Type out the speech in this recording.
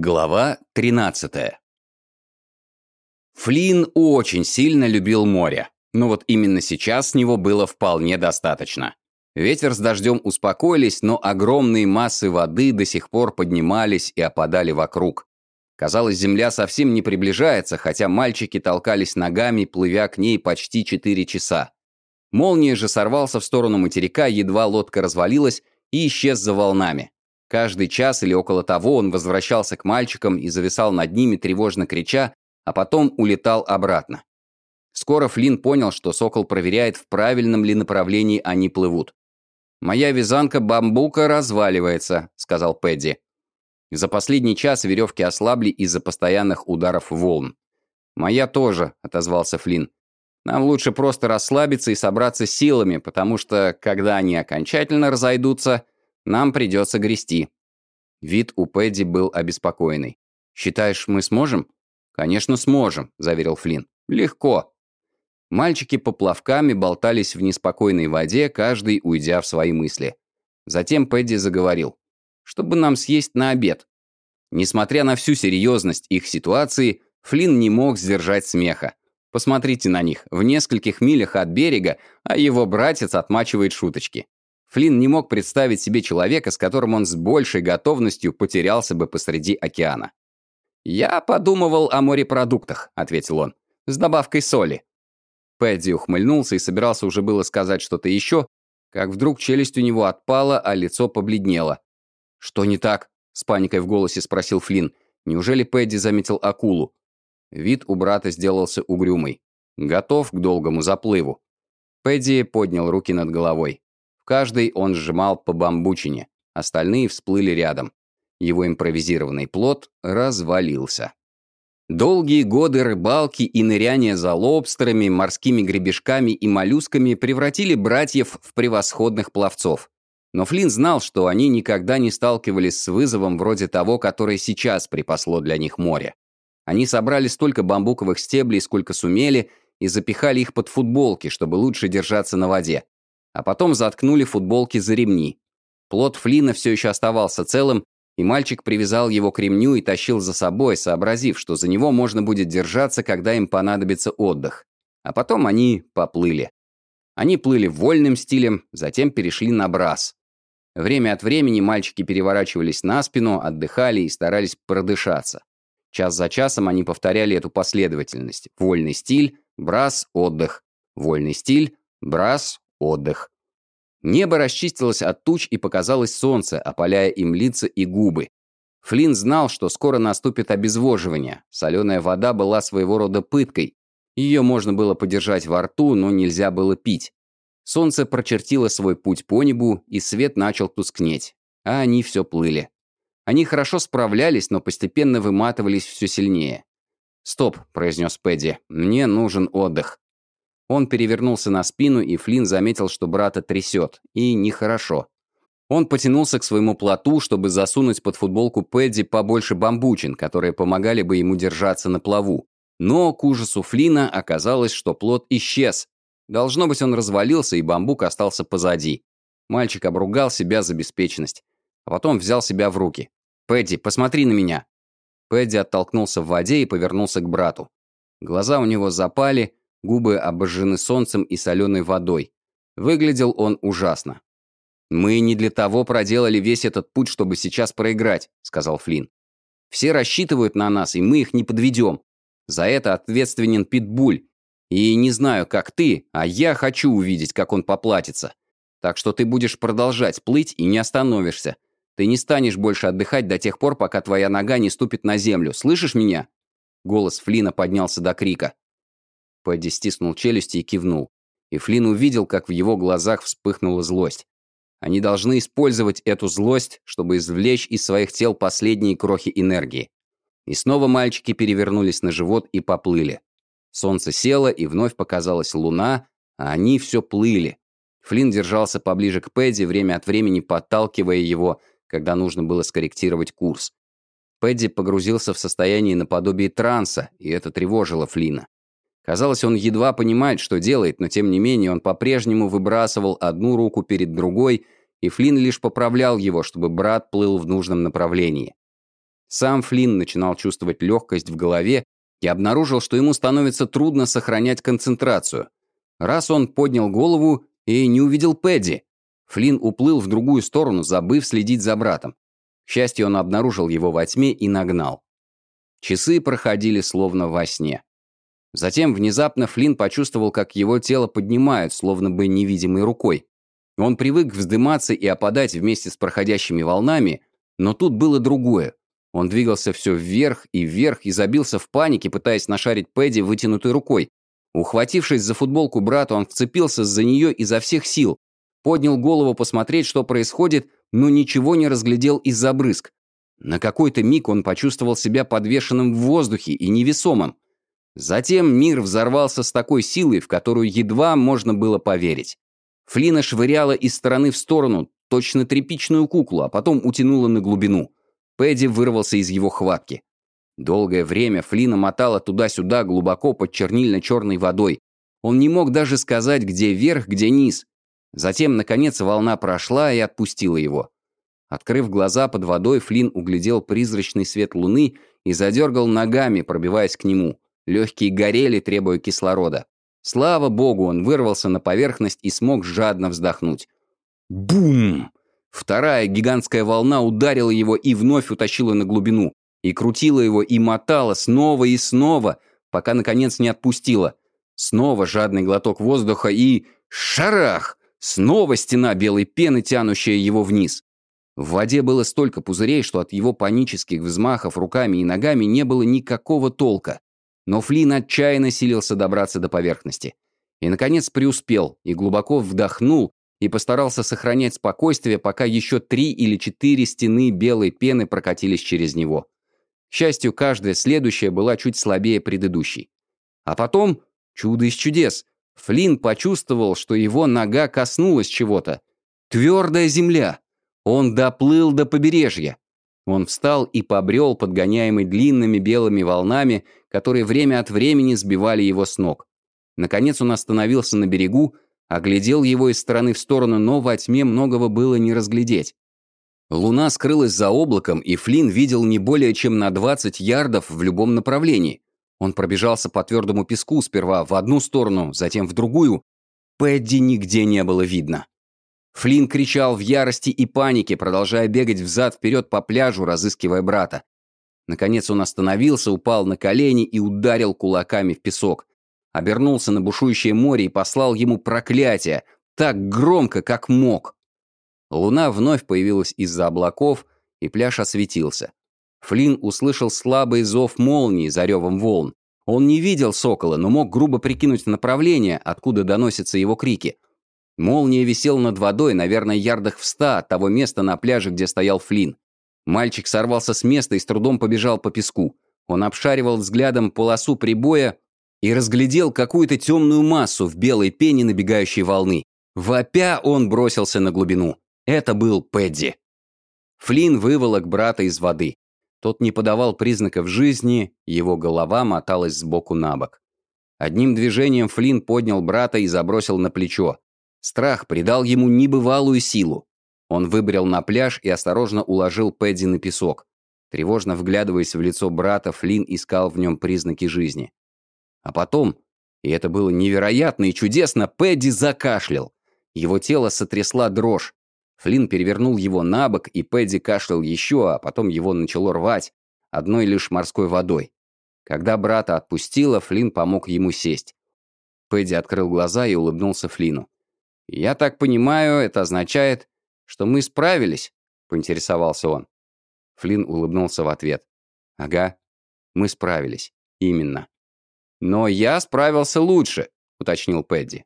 Глава 13 Флинн очень сильно любил море, но вот именно сейчас с него было вполне достаточно. Ветер с дождем успокоились, но огромные массы воды до сих пор поднимались и опадали вокруг. Казалось, земля совсем не приближается, хотя мальчики толкались ногами, плывя к ней почти 4 часа. Молния же сорвался в сторону материка, едва лодка развалилась и исчез за волнами. Каждый час или около того он возвращался к мальчикам и зависал над ними, тревожно крича, а потом улетал обратно. Скоро Флинн понял, что сокол проверяет, в правильном ли направлении они плывут. «Моя вязанка бамбука разваливается», — сказал Пэдди. За последний час веревки ослабли из-за постоянных ударов волн. «Моя тоже», — отозвался Флинн. «Нам лучше просто расслабиться и собраться силами, потому что, когда они окончательно разойдутся, нам придется грести». Вид у Пэдди был обеспокоенный. «Считаешь, мы сможем?» «Конечно, сможем», — заверил Флинн. «Легко». Мальчики поплавками болтались в неспокойной воде, каждый уйдя в свои мысли. Затем Пэдди заговорил. «Чтобы нам съесть на обед». Несмотря на всю серьезность их ситуации, Флинн не мог сдержать смеха. Посмотрите на них, в нескольких милях от берега, а его братец отмачивает шуточки. Флинн не мог представить себе человека, с которым он с большей готовностью потерялся бы посреди океана. «Я подумывал о морепродуктах», — ответил он, — «с добавкой соли». Пэдди ухмыльнулся и собирался уже было сказать что-то еще, как вдруг челюсть у него отпала, а лицо побледнело. «Что не так?» — с паникой в голосе спросил Флинн. «Неужели Пэдди заметил акулу?» Вид у брата сделался угрюмый. Готов к долгому заплыву. Пэдди поднял руки над головой каждый он сжимал по бамбучине, остальные всплыли рядом. Его импровизированный плод развалился. Долгие годы рыбалки и ныряния за лобстерами, морскими гребешками и моллюсками превратили братьев в превосходных пловцов. Но Флинн знал, что они никогда не сталкивались с вызовом вроде того, который сейчас припасло для них море. Они собрали столько бамбуковых стеблей, сколько сумели, и запихали их под футболки, чтобы лучше держаться на воде а потом заткнули футболки за ремни. Плод Флина все еще оставался целым, и мальчик привязал его к ремню и тащил за собой, сообразив, что за него можно будет держаться, когда им понадобится отдых. А потом они поплыли. Они плыли вольным стилем, затем перешли на брас. Время от времени мальчики переворачивались на спину, отдыхали и старались продышаться. Час за часом они повторяли эту последовательность. Вольный стиль, брас, отдых. Вольный стиль, брас, отдых. Небо расчистилось от туч и показалось солнце, опаляя им лица и губы. Флинн знал, что скоро наступит обезвоживание. Соленая вода была своего рода пыткой. Ее можно было подержать во рту, но нельзя было пить. Солнце прочертило свой путь по небу, и свет начал тускнеть. А они все плыли. Они хорошо справлялись, но постепенно выматывались все сильнее. «Стоп», — произнес Пэдди, — «мне нужен отдых». Он перевернулся на спину, и Флинн заметил, что брата трясет. И нехорошо. Он потянулся к своему плоту, чтобы засунуть под футболку Пэдди побольше бамбучин, которые помогали бы ему держаться на плаву. Но к ужасу Флина оказалось, что плот исчез. Должно быть, он развалился, и бамбук остался позади. Мальчик обругал себя за беспечность. А потом взял себя в руки. «Пэдди, посмотри на меня!» Пэдди оттолкнулся в воде и повернулся к брату. Глаза у него запали, губы обожжены солнцем и соленой водой. Выглядел он ужасно. «Мы не для того проделали весь этот путь, чтобы сейчас проиграть», — сказал Флинн. «Все рассчитывают на нас, и мы их не подведем. За это ответственен Питбуль. И не знаю, как ты, а я хочу увидеть, как он поплатится. Так что ты будешь продолжать плыть и не остановишься. Ты не станешь больше отдыхать до тех пор, пока твоя нога не ступит на землю. Слышишь меня?» Голос Флина поднялся до крика. Падди стиснул челюсти и кивнул. И Флинн увидел, как в его глазах вспыхнула злость. Они должны использовать эту злость, чтобы извлечь из своих тел последние крохи энергии. И снова мальчики перевернулись на живот и поплыли. Солнце село, и вновь показалась луна, а они все плыли. Флинн держался поближе к Пэдди, время от времени подталкивая его, когда нужно было скорректировать курс. Пэдди погрузился в состояние наподобие транса, и это тревожило Флина. Казалось, он едва понимает, что делает, но тем не менее он по-прежнему выбрасывал одну руку перед другой, и Флинн лишь поправлял его, чтобы брат плыл в нужном направлении. Сам Флинн начинал чувствовать легкость в голове и обнаружил, что ему становится трудно сохранять концентрацию. Раз он поднял голову и не увидел Пэдди. Флинн уплыл в другую сторону, забыв следить за братом. К счастью, он обнаружил его во тьме и нагнал. Часы проходили словно во сне. Затем внезапно Флинн почувствовал, как его тело поднимают, словно бы невидимой рукой. Он привык вздыматься и опадать вместе с проходящими волнами, но тут было другое. Он двигался все вверх и вверх и забился в панике, пытаясь нашарить Пэдди вытянутой рукой. Ухватившись за футболку брата, он вцепился за нее изо всех сил, поднял голову посмотреть, что происходит, но ничего не разглядел из-за брызг. На какой-то миг он почувствовал себя подвешенным в воздухе и невесомым. Затем мир взорвался с такой силой, в которую едва можно было поверить. Флина швыряла из стороны в сторону, точно тряпичную куклу, а потом утянула на глубину. Пэдди вырвался из его хватки. Долгое время Флина мотала туда-сюда глубоко под чернильно-черной водой. Он не мог даже сказать, где верх, где низ. Затем, наконец, волна прошла и отпустила его. Открыв глаза под водой, Флин углядел призрачный свет луны и задергал ногами, пробиваясь к нему. Легкие горели, требуя кислорода. Слава богу, он вырвался на поверхность и смог жадно вздохнуть. Бум! Вторая гигантская волна ударила его и вновь утащила на глубину. И крутила его, и мотала снова и снова, пока, наконец, не отпустила. Снова жадный глоток воздуха и... Шарах! Снова стена белой пены, тянущая его вниз. В воде было столько пузырей, что от его панических взмахов руками и ногами не было никакого толка. Но Флин отчаянно силился добраться до поверхности. И, наконец, преуспел, и глубоко вдохнул, и постарался сохранять спокойствие, пока еще три или четыре стены белой пены прокатились через него. К счастью, каждая следующая была чуть слабее предыдущей. А потом, чудо из чудес, Флинн почувствовал, что его нога коснулась чего-то. Твердая земля. Он доплыл до побережья. Он встал и побрел, подгоняемый длинными белыми волнами, которые время от времени сбивали его с ног. Наконец он остановился на берегу, оглядел его из стороны в сторону, но во тьме многого было не разглядеть. Луна скрылась за облаком, и Флинн видел не более чем на 20 ярдов в любом направлении. Он пробежался по твердому песку сперва в одну сторону, затем в другую. Пэдди нигде не было видно. Флинн кричал в ярости и панике, продолжая бегать взад-вперед по пляжу, разыскивая брата. Наконец он остановился, упал на колени и ударил кулаками в песок. Обернулся на бушующее море и послал ему проклятие, так громко, как мог. Луна вновь появилась из-за облаков, и пляж осветился. Флинн услышал слабый зов молнии за ревом волн. Он не видел сокола, но мог грубо прикинуть направление, откуда доносятся его крики. Молния висела над водой, наверное, ярдах в ста от того места на пляже, где стоял Флинн. Мальчик сорвался с места и с трудом побежал по песку. Он обшаривал взглядом полосу прибоя и разглядел какую-то темную массу в белой пене набегающей волны. Вопя он бросился на глубину. Это был Пэдди. Флинн выволок брата из воды. Тот не подавал признаков жизни, его голова моталась сбоку на бок. Одним движением Флинн поднял брата и забросил на плечо. Страх придал ему небывалую силу. Он выбрел на пляж и осторожно уложил Пэдди на песок. Тревожно вглядываясь в лицо брата, Флинн искал в нем признаки жизни. А потом, и это было невероятно и чудесно, Пэдди закашлял. Его тело сотрясла дрожь. Флинн перевернул его на бок, и Пэдди кашлял еще, а потом его начало рвать, одной лишь морской водой. Когда брата отпустило, Флинн помог ему сесть. Пэдди открыл глаза и улыбнулся Флину. «Я так понимаю, это означает, что мы справились?» — поинтересовался он. Флинн улыбнулся в ответ. «Ага, мы справились. Именно». «Но я справился лучше», — уточнил Пэдди.